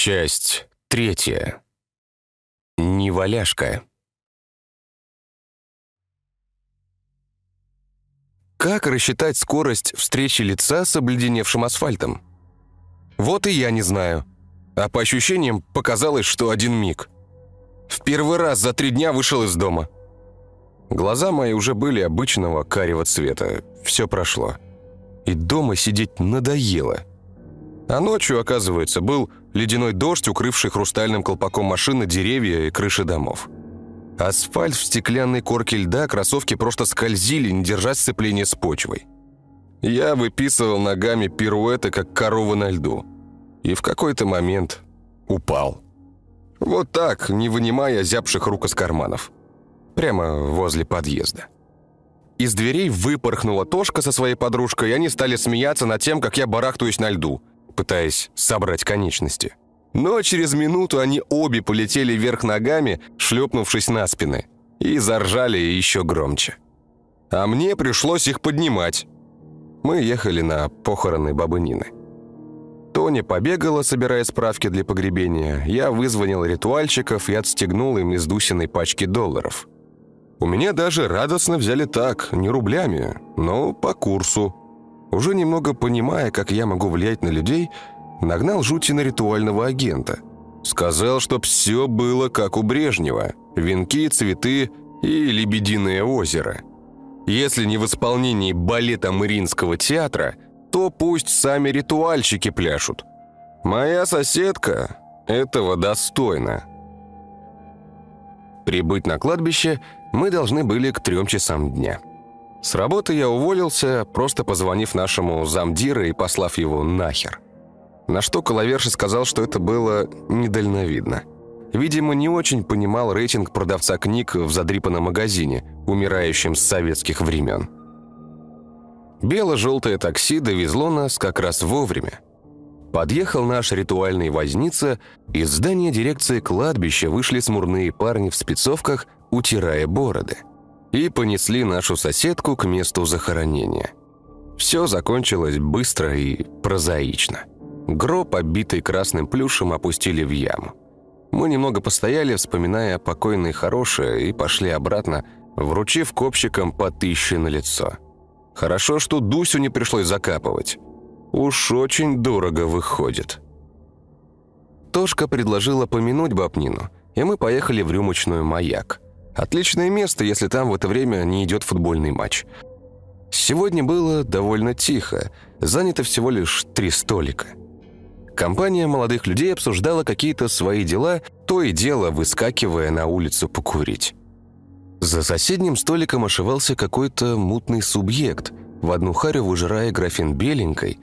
Часть третья. Неваляшка. Как рассчитать скорость встречи лица с обледеневшим асфальтом? Вот и я не знаю. А по ощущениям показалось, что один миг. В первый раз за три дня вышел из дома. Глаза мои уже были обычного карего цвета. Все прошло. И дома сидеть надоело. А ночью, оказывается, был ледяной дождь, укрывший хрустальным колпаком машины деревья и крыши домов. Асфальт в стеклянной корке льда, кроссовки просто скользили, не держа сцепления с почвой. Я выписывал ногами пируэты, как корова на льду. И в какой-то момент упал. Вот так, не вынимая зябших рук из карманов. Прямо возле подъезда. Из дверей выпорхнула Тошка со своей подружкой, и они стали смеяться над тем, как я барахтаюсь на льду пытаясь собрать конечности. Но через минуту они обе полетели вверх ногами, шлепнувшись на спины, и заржали еще громче. А мне пришлось их поднимать. Мы ехали на похороны бабы Нины. Тоня побегала, собирая справки для погребения. Я вызвонил ритуальщиков и отстегнул им из Дусиной пачки долларов. У меня даже радостно взяли так, не рублями, но по курсу. Уже немного понимая, как я могу влиять на людей, нагнал жути на ритуального агента. Сказал, чтоб все было как у Брежнева. Венки, цветы и лебединое озеро. Если не в исполнении балета Мариинского театра, то пусть сами ритуальщики пляшут. Моя соседка этого достойна. Прибыть на кладбище мы должны были к трем часам дня. С работы я уволился, просто позвонив нашему замдира и послав его нахер. На что Коловерши сказал, что это было недальновидно. Видимо, не очень понимал рейтинг продавца книг в задрипанном магазине, умирающем с советских времен. Бело-желтое такси довезло нас как раз вовремя. Подъехал наш ритуальный возница, из здания дирекции кладбища вышли смурные парни в спецовках, утирая бороды и понесли нашу соседку к месту захоронения. Все закончилось быстро и прозаично. Гроб, оббитый красным плюшем, опустили в яму. Мы немного постояли, вспоминая покойное хорошее, и пошли обратно, вручив копщикам по тысяче на лицо. Хорошо, что Дусю не пришлось закапывать. Уж очень дорого выходит. Тошка предложила помянуть Бабнину, и мы поехали в рюмочную «Маяк». Отличное место, если там в это время не идет футбольный матч. Сегодня было довольно тихо, занято всего лишь три столика. Компания молодых людей обсуждала какие-то свои дела, то и дело выскакивая на улицу покурить. За соседним столиком ошивался какой-то мутный субъект, в одну харю выжирая графин беленькой,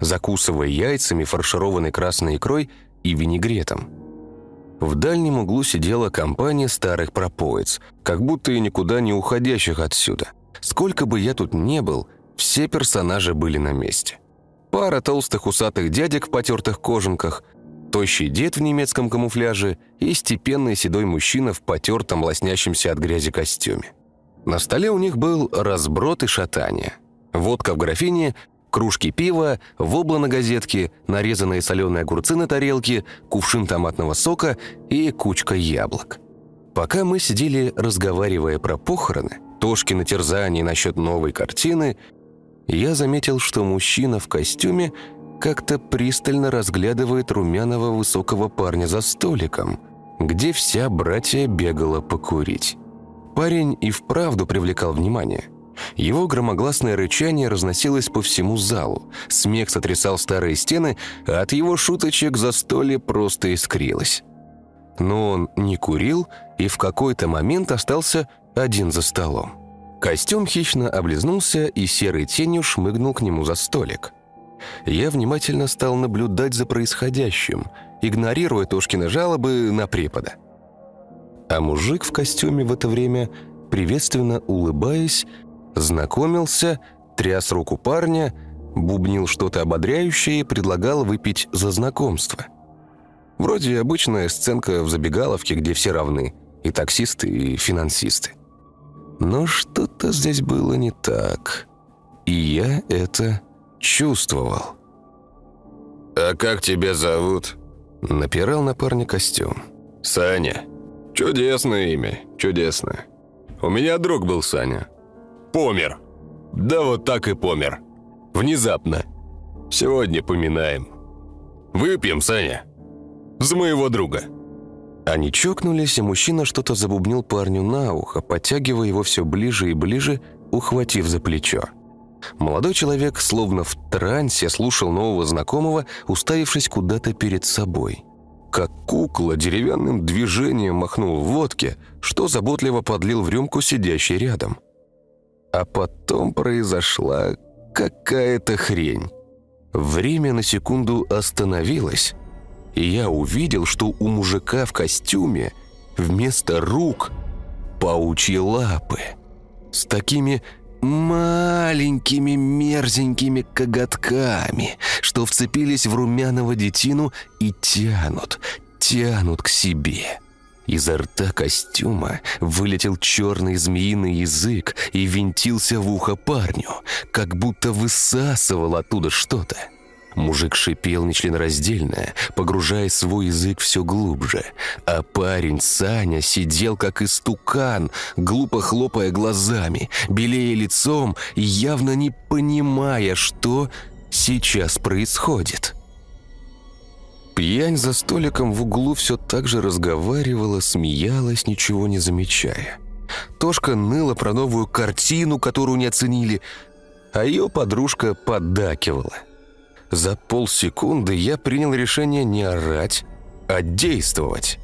закусывая яйцами, фаршированной красной икрой и винегретом. В дальнем углу сидела компания старых пропоиц, как будто и никуда не уходящих отсюда. Сколько бы я тут не был, все персонажи были на месте. Пара толстых усатых дядек в потертых кожанках, тощий дед в немецком камуфляже и степенный седой мужчина в потертом лоснящемся от грязи костюме. На столе у них был разброд и шатание. Водка в графине, кружки пива, вобла на газетке, нарезанные соленые огурцы на тарелке, кувшин томатного сока и кучка яблок. Пока мы сидели, разговаривая про похороны, Тошки на терзании насчет новой картины, я заметил, что мужчина в костюме как-то пристально разглядывает румяного высокого парня за столиком, где вся братья бегала покурить. Парень и вправду привлекал внимание. Его громогласное рычание разносилось по всему залу, смех сотрясал старые стены, а от его шуточек за столе просто искрилось. Но он не курил и в какой-то момент остался один за столом. Костюм хищно облизнулся и серой тенью шмыгнул к нему за столик. Я внимательно стал наблюдать за происходящим, игнорируя Тошкины жалобы на препода. А мужик в костюме в это время, приветственно улыбаясь, Знакомился, тряс руку парня, бубнил что-то ободряющее и предлагал выпить за знакомство. Вроде обычная сценка в забегаловке, где все равны, и таксисты, и финансисты. Но что-то здесь было не так, и я это чувствовал. «А как тебя зовут?» Напирал на парня костюм. «Саня. Чудесное имя, чудесное. У меня друг был Саня. Помер. Да вот так и помер. Внезапно. Сегодня поминаем. Выпьем, Саня. За моего друга». Они чокнулись, и мужчина что-то забубнил парню на ухо, подтягивая его все ближе и ближе, ухватив за плечо. Молодой человек, словно в трансе, слушал нового знакомого, уставившись куда-то перед собой. Как кукла деревянным движением махнул в водке, что заботливо подлил в рюмку сидящий рядом. А потом произошла какая-то хрень. Время на секунду остановилось, и я увидел, что у мужика в костюме вместо рук паучьи лапы с такими маленькими мерзенькими коготками, что вцепились в румяного детину и тянут, тянут к себе. Изо рта костюма вылетел черный змеиный язык и винтился в ухо парню, как будто высасывал оттуда что-то. Мужик шипел нечленораздельно, погружая свой язык все глубже. А парень Саня сидел как истукан, глупо хлопая глазами, белея лицом и явно не понимая, что сейчас происходит. Пьянь за столиком в углу все так же разговаривала, смеялась, ничего не замечая. Тошка ныла про новую картину, которую не оценили, а ее подружка поддакивала – за полсекунды я принял решение не орать, а действовать.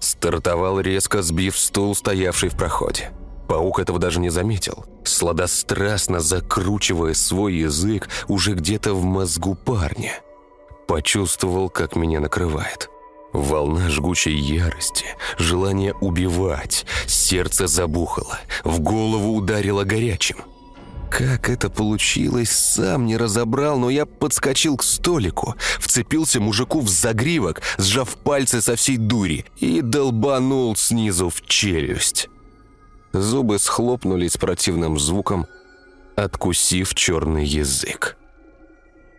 Стартовал резко, сбив стул, стоявший в проходе. Паук этого даже не заметил, сладострастно закручивая свой язык уже где-то в мозгу парня. Почувствовал, как меня накрывает. Волна жгучей ярости, желание убивать, сердце забухало, в голову ударило горячим – как это получилось, сам не разобрал, но я подскочил к столику, вцепился мужику в загривок, сжав пальцы со всей дури и долбанул снизу в челюсть. Зубы схлопнулись с противным звуком, откусив черный язык.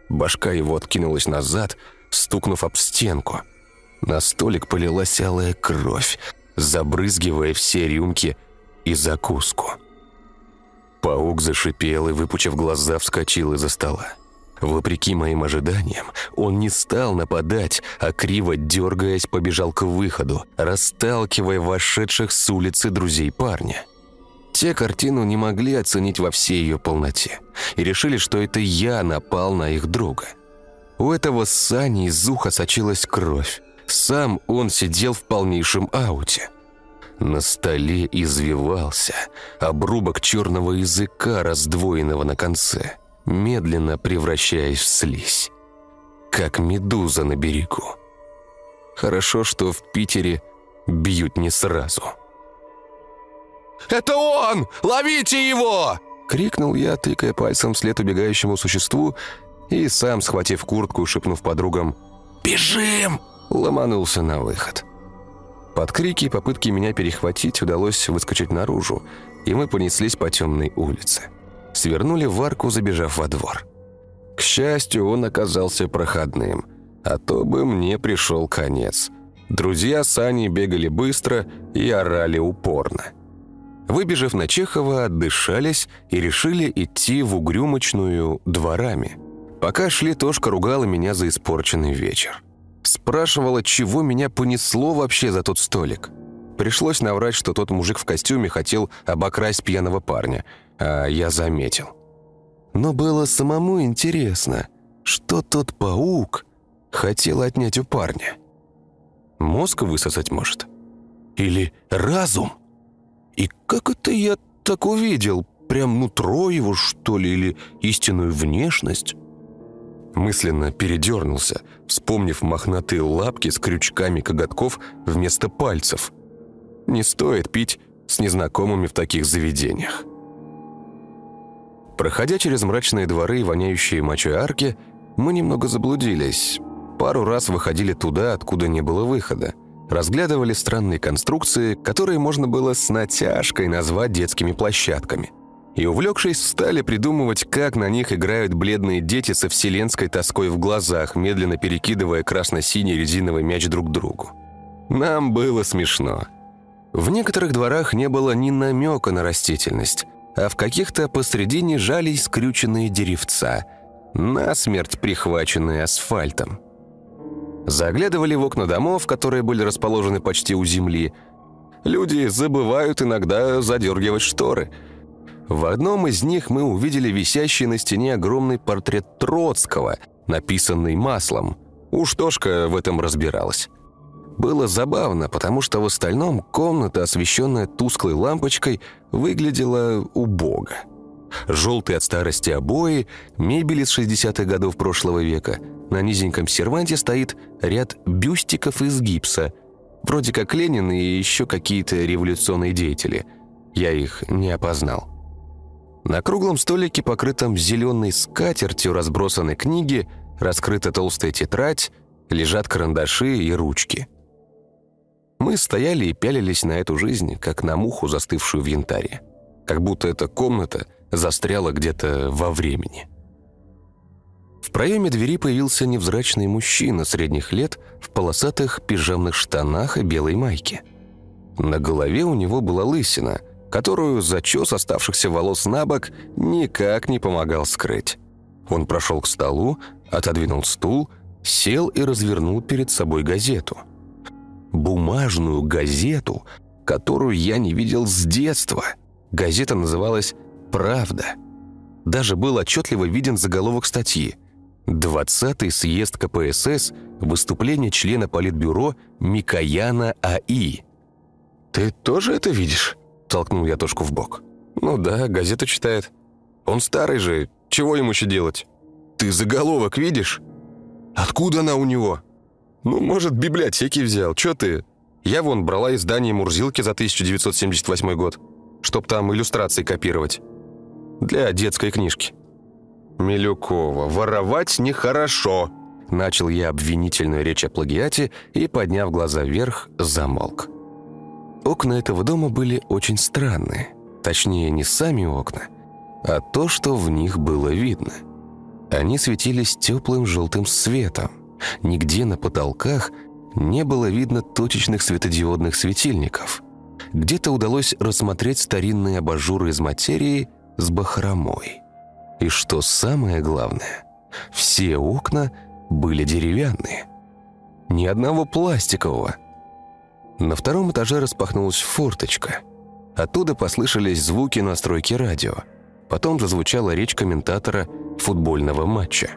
Башка его откинулась назад, стукнув об стенку. На столик полилась алая кровь, забрызгивая все рюмки и закуску. Паук зашипел и, выпучив глаза, вскочил из-за стола. Вопреки моим ожиданиям, он не стал нападать, а криво дергаясь побежал к выходу, расталкивая вошедших с улицы друзей парня. Те картину не могли оценить во всей ее полноте и решили, что это я напал на их друга. У этого Сани из уха сочилась кровь. Сам он сидел в полнейшем ауте. На столе извивался обрубок черного языка, раздвоенного на конце, медленно превращаясь в слизь. Как медуза на берегу. Хорошо, что в Питере бьют не сразу. «Это он! Ловите его!» Крикнул я, тыкая пальцем вслед убегающему существу, и сам, схватив куртку, шепнув подругам «Бежим!» ломанулся на выход. Под крики и попытки меня перехватить удалось выскочить наружу, и мы понеслись по темной улице. Свернули в арку, забежав во двор. К счастью, он оказался проходным, а то бы мне пришел конец. Друзья Сани бегали быстро и орали упорно. Выбежав на Чехова, отдышались и решили идти в угрюмочную дворами. Пока шли, Тошка ругала меня за испорченный вечер. Спрашивала, чего меня понесло вообще за тот столик. Пришлось наврать, что тот мужик в костюме хотел обокрасть пьяного парня, а я заметил. Но было самому интересно, что тот паук хотел отнять у парня. Мозг высосать может? Или разум? И как это я так увидел? Прям нутро его, что ли, или истинную внешность? Мысленно передернулся, вспомнив мохнатые лапки с крючками коготков вместо пальцев. Не стоит пить с незнакомыми в таких заведениях. Проходя через мрачные дворы и воняющие мочой арки, мы немного заблудились. Пару раз выходили туда, откуда не было выхода. Разглядывали странные конструкции, которые можно было с натяжкой назвать детскими площадками. и, увлекшись, стали придумывать, как на них играют бледные дети со вселенской тоской в глазах, медленно перекидывая красно-синий резиновый мяч друг другу. Нам было смешно. В некоторых дворах не было ни намека на растительность, а в каких-то посредине жались скрюченные деревца, насмерть прихваченные асфальтом. Заглядывали в окна домов, которые были расположены почти у земли. Люди забывают иногда задергивать шторы – в одном из них мы увидели висящий на стене огромный портрет Троцкого, написанный маслом. Уж Тошка в этом разбиралась. Было забавно, потому что в остальном комната, освещенная тусклой лампочкой, выглядела убого. Желтые от старости обои, мебель из 60-х годов прошлого века. На низеньком серванте стоит ряд бюстиков из гипса, вроде как Ленин и еще какие-то революционные деятели. Я их не опознал. На круглом столике, покрытом зеленой скатертью, разбросаны книги, раскрыта толстая тетрадь, лежат карандаши и ручки. Мы стояли и пялились на эту жизнь, как на муху, застывшую в янтаре. Как будто эта комната застряла где-то во времени. В проеме двери появился невзрачный мужчина средних лет в полосатых пижамных штанах и белой майке. На голове у него была лысина – которую зачес оставшихся волос на бок никак не помогал скрыть. Он прошел к столу, отодвинул стул, сел и развернул перед собой газету. Бумажную газету, которую я не видел с детства. Газета называлась «Правда». Даже был отчетливо виден заголовок статьи «20-й съезд КПСС. Выступление члена Политбюро Микояна А.И.» «Ты тоже это видишь?» Толкнул я Тошку в бок. «Ну да, газету читает. Он старый же, чего ему еще делать? Ты заголовок видишь? Откуда она у него? Ну, может, библиотеки взял, чё ты? Я вон брала издание «Мурзилки» за 1978 год, чтоб там иллюстрации копировать. Для детской книжки». «Милюкова, воровать нехорошо!» Начал я обвинительную речь о плагиате и, подняв глаза вверх, замолк. Окна этого дома были очень странные. Точнее, не сами окна, а то, что в них было видно. Они светились теплым желтым светом. Нигде на потолках не было видно точечных светодиодных светильников. Где-то удалось рассмотреть старинные абажуры из материи с бахромой. И что самое главное, все окна были деревянные. Ни одного пластикового – на втором этаже распахнулась форточка. Оттуда послышались звуки настройки радио. Потом зазвучала речь комментатора футбольного матча.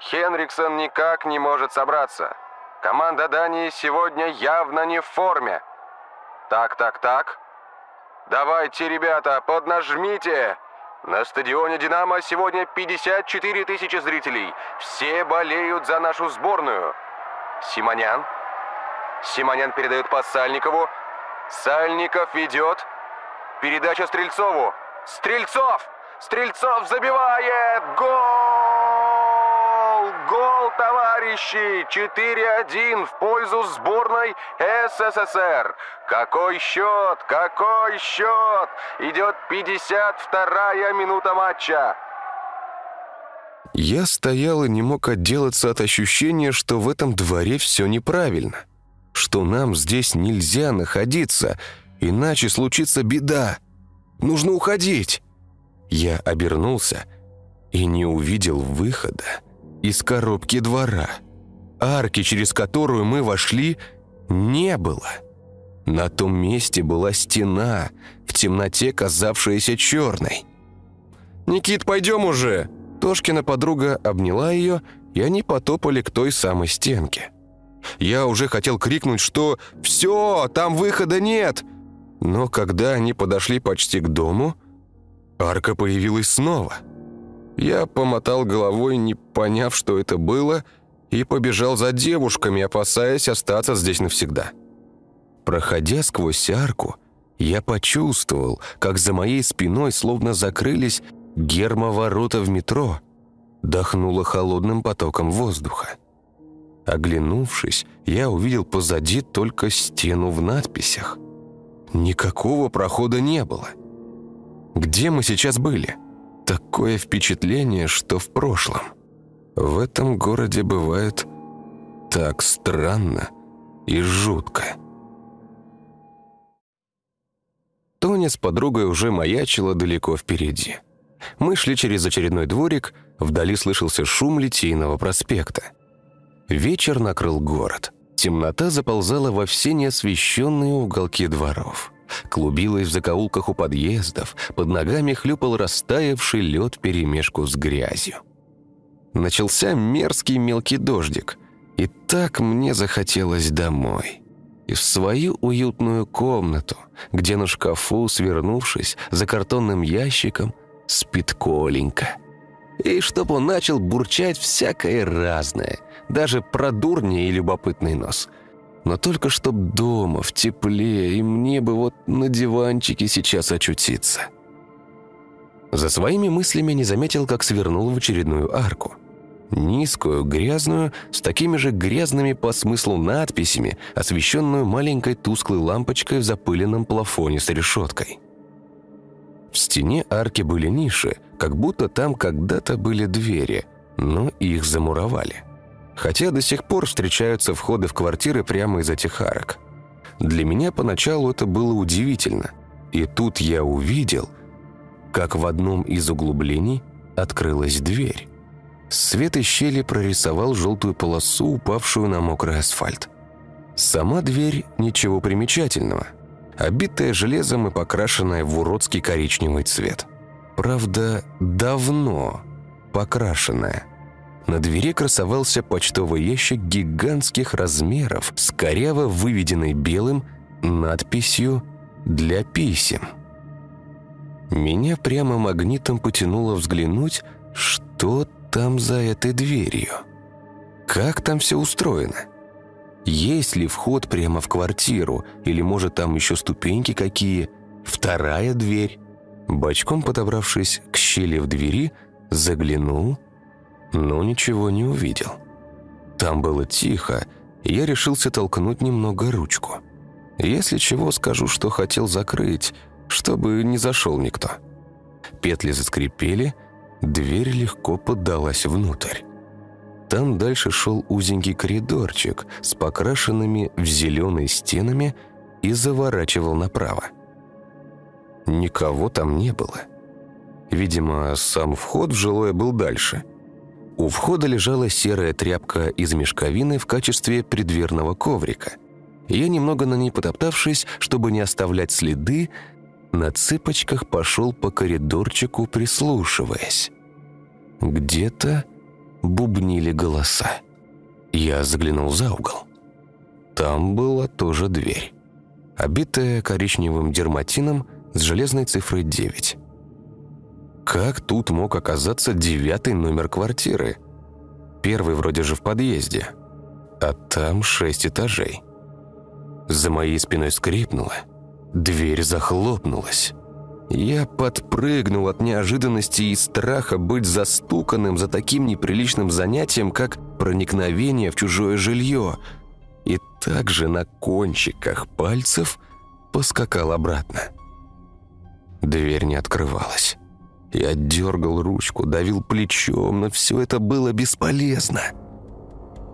Хенриксон никак не может собраться. Команда Дании сегодня явно не в форме. Так, так, так. Давайте, ребята, поднажмите. На стадионе «Динамо» сегодня 54 тысячи зрителей. Все болеют за нашу сборную. Симонян, Симонян передает пас Сальникову. Сальников ведет. Передача Стрельцову. Стрельцов! Стрельцов забивает! Гол! Гол, товарищи! 4-1 в пользу сборной СССР. Какой счет? Какой счет? Идет 52-я минута матча. Я стоял и не мог отделаться от ощущения, что в этом дворе все неправильно что нам здесь нельзя находиться, иначе случится беда. Нужно уходить. Я обернулся и не увидел выхода из коробки двора. Арки, через которую мы вошли, не было. На том месте была стена, в темноте казавшаяся черной. «Никит, пойдем уже!» Тошкина подруга обняла ее, и они потопали к той самой стенке. Я уже хотел крикнуть, что «Все, там выхода нет!» Но когда они подошли почти к дому, арка появилась снова. Я помотал головой, не поняв, что это было, и побежал за девушками, опасаясь остаться здесь навсегда. Проходя сквозь арку, я почувствовал, как за моей спиной словно закрылись гермоворота в метро, дохнуло холодным потоком воздуха. Оглянувшись, я увидел позади только стену в надписях. Никакого прохода не было. Где мы сейчас были? Такое впечатление, что в прошлом. В этом городе бывает так странно и жутко. Тоня с подругой уже маячила далеко впереди. Мы шли через очередной дворик, вдали слышался шум Литейного проспекта. Вечер накрыл город. Темнота заползала во все неосвещенные уголки дворов. Клубилась в закоулках у подъездов, под ногами хлюпал растаявший лед перемешку с грязью. Начался мерзкий мелкий дождик, и так мне захотелось домой и в свою уютную комнату, где на шкафу, свернувшись за картонным ящиком, спит Коленька. И чтоб он начал бурчать всякое разное, даже про дурни и любопытный нос. Но только чтоб дома, в тепле, и мне бы вот на диванчике сейчас очутиться. За своими мыслями не заметил, как свернул в очередную арку – Низкую, грязную, с такими же грязными по смыслу надписями, освещенную маленькой тусклой лампочкой в запыленном плафоне с решеткой. В стене арки были ниши, как будто там когда-то были двери, но их замуровали. Хотя до сих пор встречаются входы в квартиры прямо из этих арок. Для меня поначалу это было удивительно. И тут я увидел, как в одном из углублений открылась дверь. Свет из щели прорисовал желтую полосу, упавшую на мокрый асфальт. Сама дверь ничего примечательного. Обитая железом и покрашенная в уродский коричневый цвет. Правда, давно покрашенная. На двери красовался почтовый ящик гигантских размеров с коряво выведенной белым надписью «Для писем». Меня прямо магнитом потянуло взглянуть, что там за этой дверью? Как там все устроено? Есть ли вход прямо в квартиру? Или, может, там еще ступеньки какие? Вторая дверь? Бочком подобравшись к щели в двери, заглянул, но ничего не увидел. Там было тихо, и я решился толкнуть немного ручку. Если чего, скажу, что хотел закрыть, чтобы не зашел никто. Петли заскрипели, Дверь легко поддалась внутрь. Там дальше шел узенький коридорчик с покрашенными в зеленые стенами и заворачивал направо. Никого там не было. Видимо, сам вход в жилое был дальше. У входа лежала серая тряпка из мешковины в качестве предверного коврика. Я, немного на ней потоптавшись, чтобы не оставлять следы, на цыпочках пошел по коридорчику, прислушиваясь. Где-то бубнили голоса. Я заглянул за угол. Там была тоже дверь, обитая коричневым дерматином с железной цифрой 9. Как тут мог оказаться девятый номер квартиры? Первый вроде же в подъезде, а там шесть этажей. За моей спиной скрипнуло – Дверь захлопнулась. Я подпрыгнул от неожиданности и страха быть застуканным за таким неприличным занятием, как проникновение в чужое жилье, и также на кончиках пальцев поскакал обратно. Дверь не открывалась. Я дергал ручку, давил плечом, но все это было бесполезно.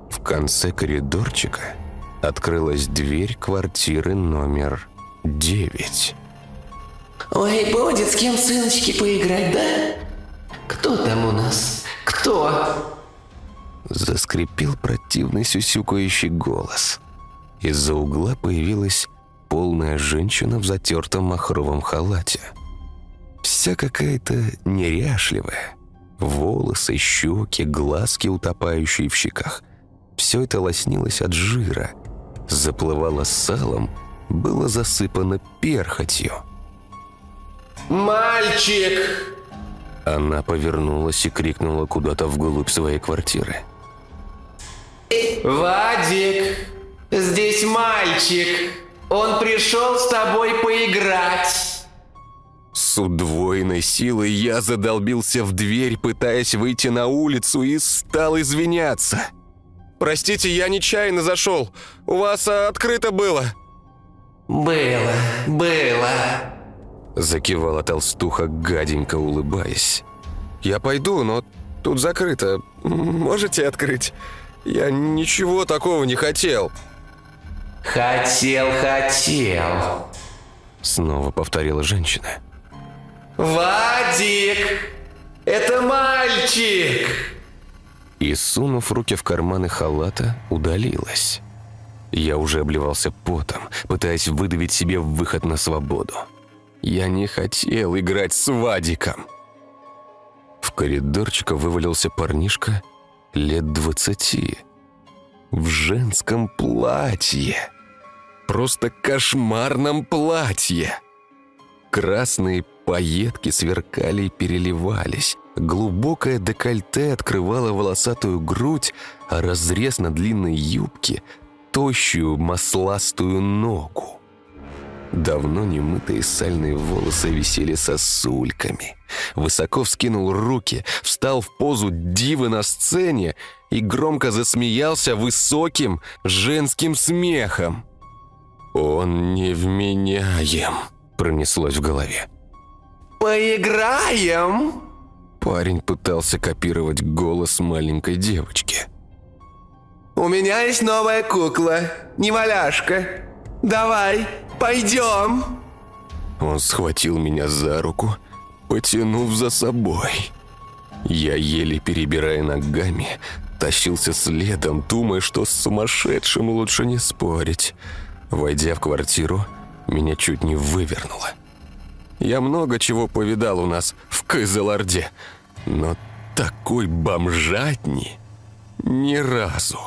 В конце коридорчика открылась дверь квартиры номер девять. Ой, будет с кем, сыночки, поиграть, да? Кто там у нас? Кто? Заскрипел противный сюсюкающий голос. Из-за угла появилась полная женщина в затертом махровом халате. Вся какая-то неряшливая. Волосы, щеки, глазки, утопающие в щеках. Все это лоснилось от жира, заплывало салом было засыпано перхотью. «Мальчик!» Она повернулась и крикнула куда-то вглубь своей квартиры. «Вадик, здесь мальчик! Он пришел с тобой поиграть!» С удвоенной силой я задолбился в дверь, пытаясь выйти на улицу, и стал извиняться. «Простите, я нечаянно зашел. У вас а, открыто было». «Было, было». Закивала толстуха, гаденько улыбаясь. «Я пойду, но тут закрыто. Можете открыть? Я ничего такого не хотел». «Хотел, хотел», — снова повторила женщина. «Вадик! Это мальчик!» И, сунув руки в карманы халата, удалилась. Я уже обливался потом, пытаясь выдавить себе выход на свободу. Я не хотел играть с Вадиком. В коридорчика вывалился парнишка лет двадцати. В женском платье. Просто кошмарном платье. Красные пайетки сверкали и переливались. Глубокое декольте открывало волосатую грудь, а разрез на длинной юбке – тощую масластую ногу. Давно немытые сальные волосы висели сосульками. Высоко вскинул руки, встал в позу дивы на сцене и громко засмеялся высоким женским смехом. «Он невменяем», — пронеслось в голове. «Поиграем?» Парень пытался копировать голос маленькой девочки. «У меня есть новая кукла, неваляшка. Давай, пойдем!» Он схватил меня за руку, потянув за собой. Я, еле перебирая ногами, тащился следом, думая, что с сумасшедшим лучше не спорить. Войдя в квартиру, меня чуть не вывернуло. Я много чего повидал у нас в Кызылорде, но такой бомжатни ни разу.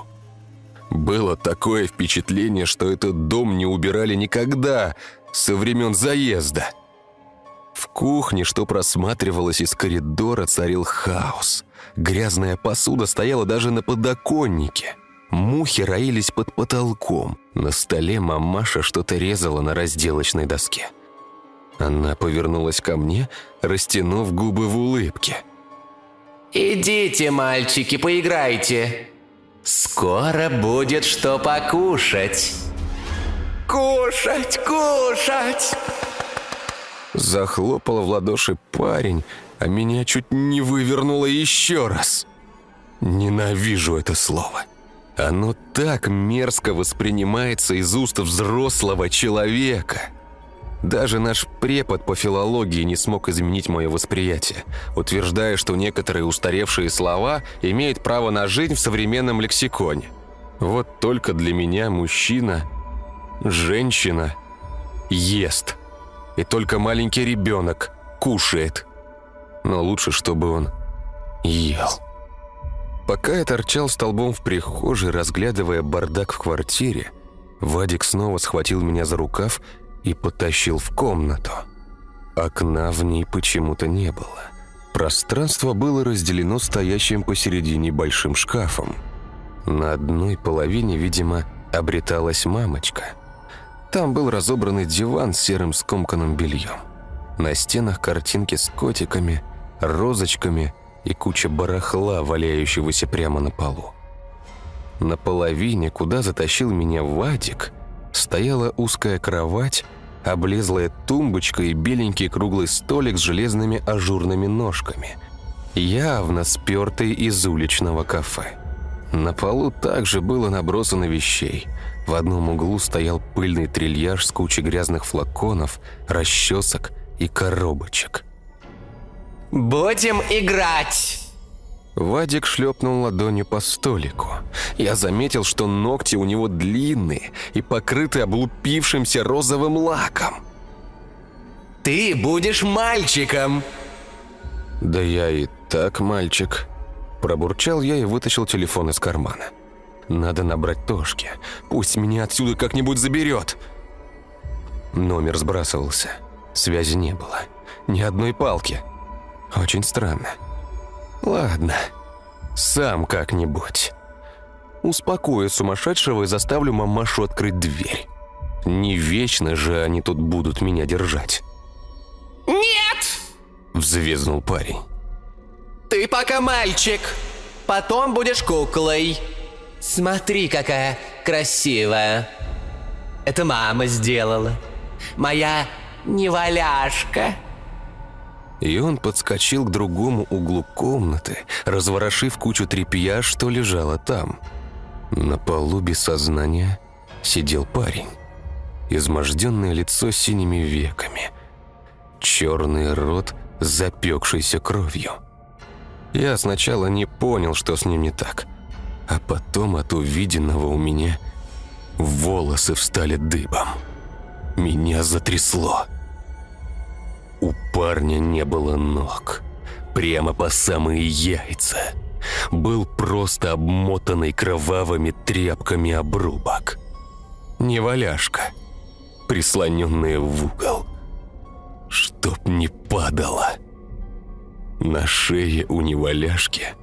Было такое впечатление, что этот дом не убирали никогда, со времен заезда. В кухне, что просматривалось из коридора, царил хаос. Грязная посуда стояла даже на подоконнике. Мухи роились под потолком. На столе мамаша что-то резала на разделочной доске. Она повернулась ко мне, растянув губы в улыбке. «Идите, мальчики, поиграйте. Скоро будет что покушать». «Кушать, кушать!» Захлопал в ладоши парень, а меня чуть не вывернуло еще раз. Ненавижу это слово. Оно так мерзко воспринимается из уст взрослого человека. Даже наш препод по филологии не смог изменить мое восприятие, утверждая, что некоторые устаревшие слова имеют право на жизнь в современном лексиконе. Вот только для меня мужчина, женщина ест. И только маленький ребенок кушает. Но лучше, чтобы он ел. Пока я торчал столбом в прихожей, разглядывая бардак в квартире, Вадик снова схватил меня за рукав и потащил в комнату. Окна в ней почему-то не было. Пространство было разделено стоящим посередине большим шкафом. На одной половине, видимо, обреталась мамочка. Там был разобранный диван с серым скомканным бельем. На стенах картинки с котиками, розочками и куча барахла, валяющегося прямо на полу. На половине, куда затащил меня Вадик, стояла узкая кровать облезлая тумбочка и беленький круглый столик с железными ажурными ножками. Явно спертый из уличного кафе. На полу также было набросано вещей. В одном углу стоял пыльный трильяж с кучей грязных флаконов, расчесок и коробочек. «Будем играть!» Вадик шлепнул ладонью по столику. Я заметил, что ногти у него длинные и покрыты облупившимся розовым лаком. «Ты будешь мальчиком!» «Да я и так мальчик», – пробурчал я и вытащил телефон из кармана. «Надо набрать Тошки. Пусть меня отсюда как-нибудь заберет!» Номер сбрасывался. Связи не было. Ни одной палки. Очень странно. Ладно, сам как-нибудь. Успокою сумасшедшего и заставлю мамашу открыть дверь. Не вечно же они тут будут меня держать. «Нет!» – взвизнул парень. «Ты пока мальчик, потом будешь куклой. Смотри, какая красивая. Это мама сделала. Моя неваляшка!» И он подскочил к другому углу комнаты, разворошив кучу тряпья, что лежало там. На полу без сознания сидел парень. Изможденное лицо синими веками. Черный рот, запекшийся кровью. Я сначала не понял, что с ним не так. А потом от увиденного у меня волосы встали дыбом. Меня затрясло. У парня не было ног. Прямо по самые яйца. Был просто обмотанный кровавыми тряпками обрубок. Неваляшка, прислоненная в угол. Чтоб не падало. На шее у неваляшки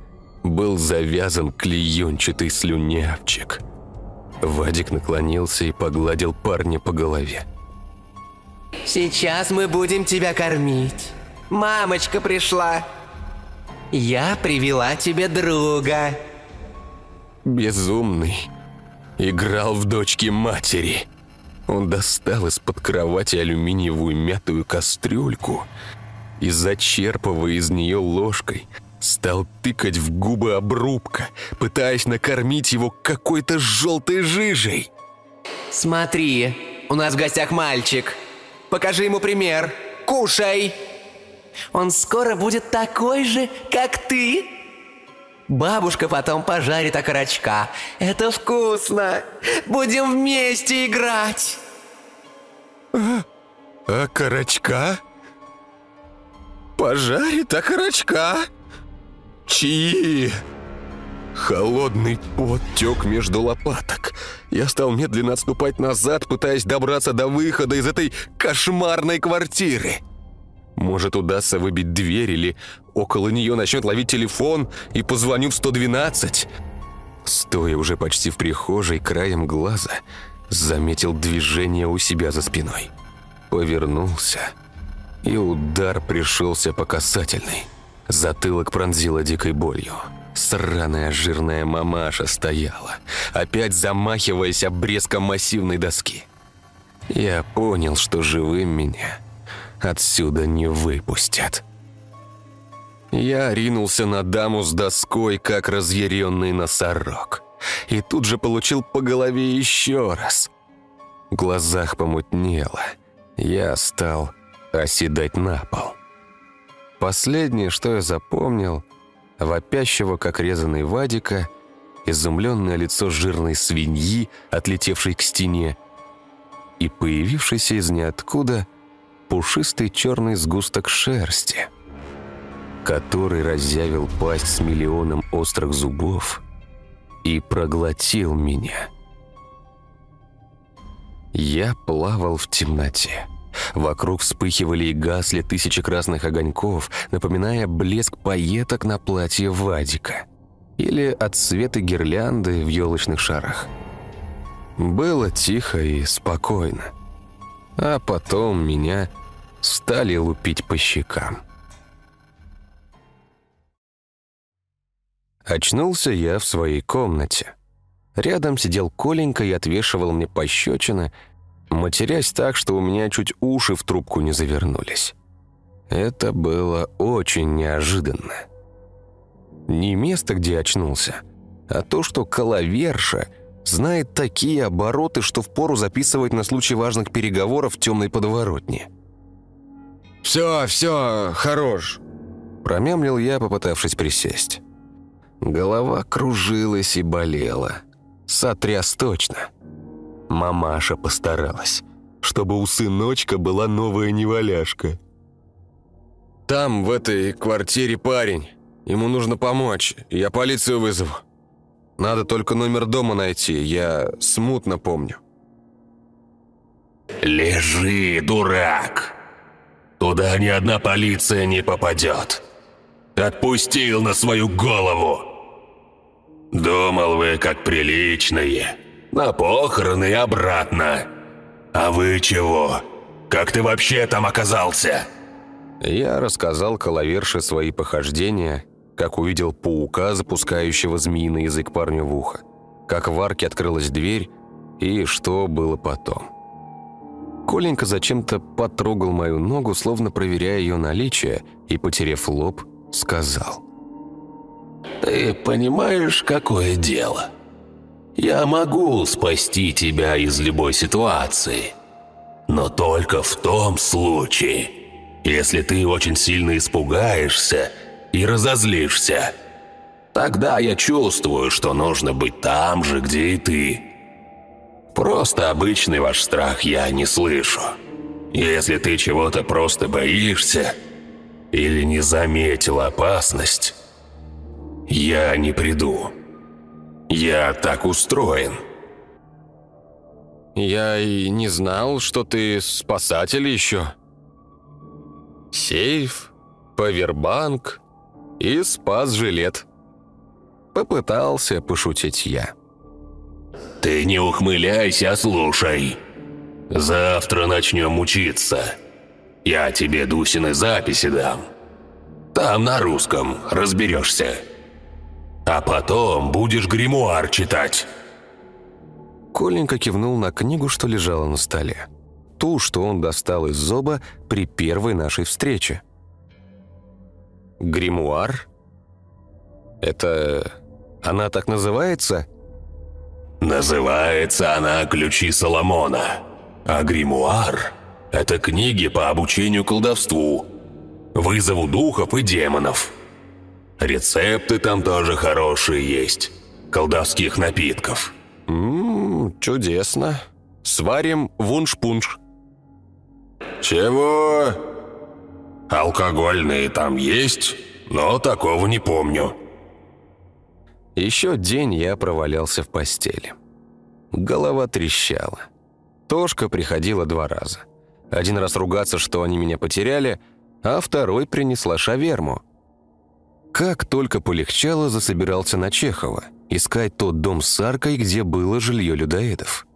был завязан клеенчатый слюнявчик. Вадик наклонился и погладил парня по голове. Сейчас мы будем тебя кормить. Мамочка пришла. Я привела тебе друга. Безумный. Играл в дочки матери. Он достал из-под кровати алюминиевую мятую кастрюльку и, зачерпывая из нее ложкой, стал тыкать в губы обрубка, пытаясь накормить его какой-то желтой жижей. Смотри, у нас в гостях мальчик. Покажи ему пример. Кушай. Он скоро будет такой же, как ты. Бабушка потом пожарит окорочка. Это вкусно. Будем вместе играть. А, окорочка? Пожарит окорочка? Чьи? Холодный пот тек между лопаток. Я стал медленно отступать назад, пытаясь добраться до выхода из этой кошмарной квартиры. Может, удастся выбить дверь или около нее начнет ловить телефон и позвоню в 112. Стоя уже почти в прихожей, краем глаза, заметил движение у себя за спиной. Повернулся, и удар пришелся по касательной. Затылок пронзило дикой болью. Сраная жирная мамаша стояла, опять замахиваясь обрезком массивной доски. Я понял, что живым меня отсюда не выпустят. Я ринулся на даму с доской, как разъяренный носорог. И тут же получил по голове еще раз. В глазах помутнело. Я стал оседать на пол. Последнее, что я запомнил, вопящего, как резаный Вадика, изумленное лицо жирной свиньи, отлетевшей к стене, и появившийся из ниоткуда пушистый черный сгусток шерсти, который разъявил пасть с миллионом острых зубов и проглотил меня. Я плавал в темноте. Вокруг вспыхивали и гасли тысячи красных огоньков, напоминая блеск пайеток на платье Вадика или отсветы гирлянды в елочных шарах. Было тихо и спокойно. А потом меня стали лупить по щекам. Очнулся я в своей комнате. Рядом сидел Коленька и отвешивал мне пощечины, матерясь так, что у меня чуть уши в трубку не завернулись. Это было очень неожиданно. Не место, где очнулся, а то, что Калаверша знает такие обороты, что впору записывать на случай важных переговоров в темной подворотне. «Все, все, хорош!» Промямлил я, попытавшись присесть. Голова кружилась и болела. Сотряс точно. Мамаша постаралась, чтобы у сыночка была новая неваляшка. «Там, в этой квартире парень. Ему нужно помочь. Я полицию вызову. Надо только номер дома найти. Я смутно помню». «Лежи, дурак! Туда ни одна полиция не попадет. Отпустил на свою голову. Думал вы, как приличные» на похороны и обратно. А вы чего? Как ты вообще там оказался?» Я рассказал Калаверше свои похождения, как увидел паука, запускающего змеиный язык парню в ухо, как в арке открылась дверь и что было потом. Коленька зачем-то потрогал мою ногу, словно проверяя ее наличие, и, потеряв лоб, сказал. «Ты понимаешь, какое дело? Я могу спасти тебя из любой ситуации, но только в том случае, если ты очень сильно испугаешься и разозлишься. Тогда я чувствую, что нужно быть там же, где и ты. Просто обычный ваш страх я не слышу. Если ты чего-то просто боишься или не заметил опасность, я не приду. Я так устроен. Я и не знал, что ты спасатель еще. Сейф, повербанк и спас-жилет. Попытался пошутить я. Ты не ухмыляйся, слушай. Завтра начнем учиться. Я тебе Дусины записи дам. Там на русском разберешься. А потом будешь гримуар читать. Коленька кивнул на книгу, что лежала на столе. Ту, что он достал из зоба при первой нашей встрече. Гримуар? Это... она так называется? Называется она «Ключи Соломона». А гримуар – это книги по обучению колдовству, вызову духов и демонов. Рецепты там тоже хорошие есть, колдовских напитков. Ммм, чудесно. Сварим вунш-пунш. Чего? Алкогольные там есть, но такого не помню. Еще день я провалялся в постели. Голова трещала. Тошка приходила два раза. Один раз ругаться, что они меня потеряли, а второй принесла шаверму. Как только полегчало, засобирался на Чехова, искать тот дом с аркой, где было жилье людоедов.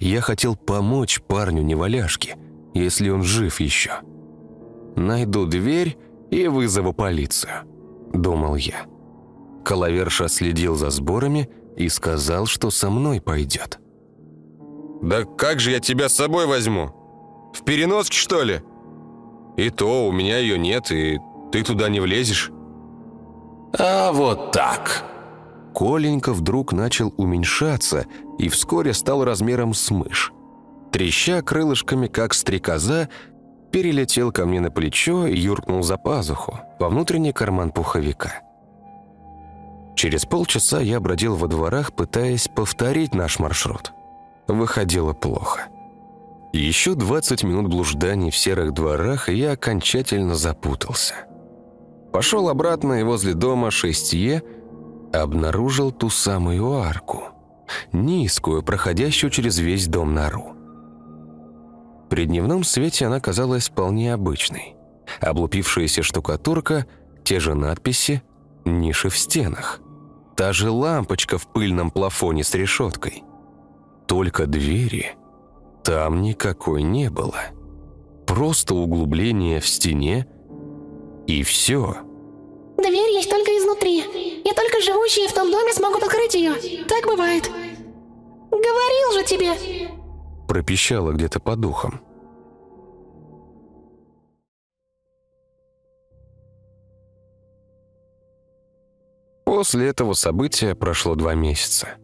Я хотел помочь парню-неваляшке, если он жив еще. Найду дверь и вызову полицию, думал я. Коловерша следил за сборами и сказал, что со мной пойдет. Да как же я тебя с собой возьму? В переноске, что ли? И то у меня ее нет, и ты туда не влезешь. А вот так. Коленька вдруг начал уменьшаться и вскоре стал размером с мышь. Треща крылышками, как стрекоза, перелетел ко мне на плечо и юркнул за пазуху, во внутренний карман пуховика. Через полчаса я бродил во дворах, пытаясь повторить наш маршрут. Выходило плохо. Еще 20 минут блужданий в серых дворах, и я окончательно запутался. Пошел обратно и возле дома Шестье обнаружил ту самую арку, низкую, проходящую через весь дом нору. При дневном свете она казалась вполне обычной. Облупившаяся штукатурка, те же надписи, ниши в стенах. Та же лампочка в пыльном плафоне с решеткой. Только двери там никакой не было. Просто углубление в стене и все. Дверь есть только изнутри. И только живущие в том доме смогут открыть ее. Так бывает. Говорил же тебе. Пропищала где-то по духам. После этого события прошло два месяца.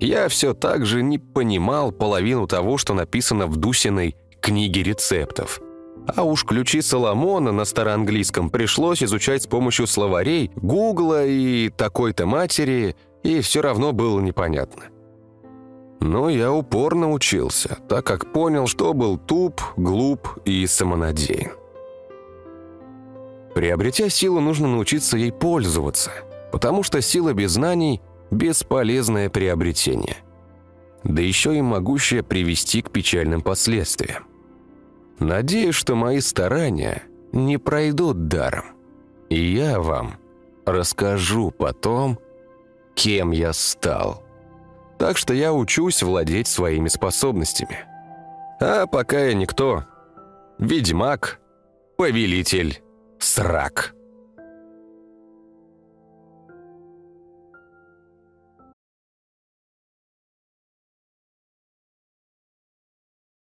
Я все так же не понимал половину того, что написано в Дусиной книге рецептов. А уж ключи Соломона на староанглийском пришлось изучать с помощью словарей, гугла и такой-то матери, и все равно было непонятно. Но я упорно учился, так как понял, что был туп, глуп и самонадеян. Приобретя силу, нужно научиться ей пользоваться – потому что сила без знаний – бесполезное приобретение. Да еще и могущее привести к печальным последствиям. Надеюсь, что мои старания не пройдут даром. И я вам расскажу потом, кем я стал. Так что я учусь владеть своими способностями. А пока я никто. Ведьмак, повелитель, срак.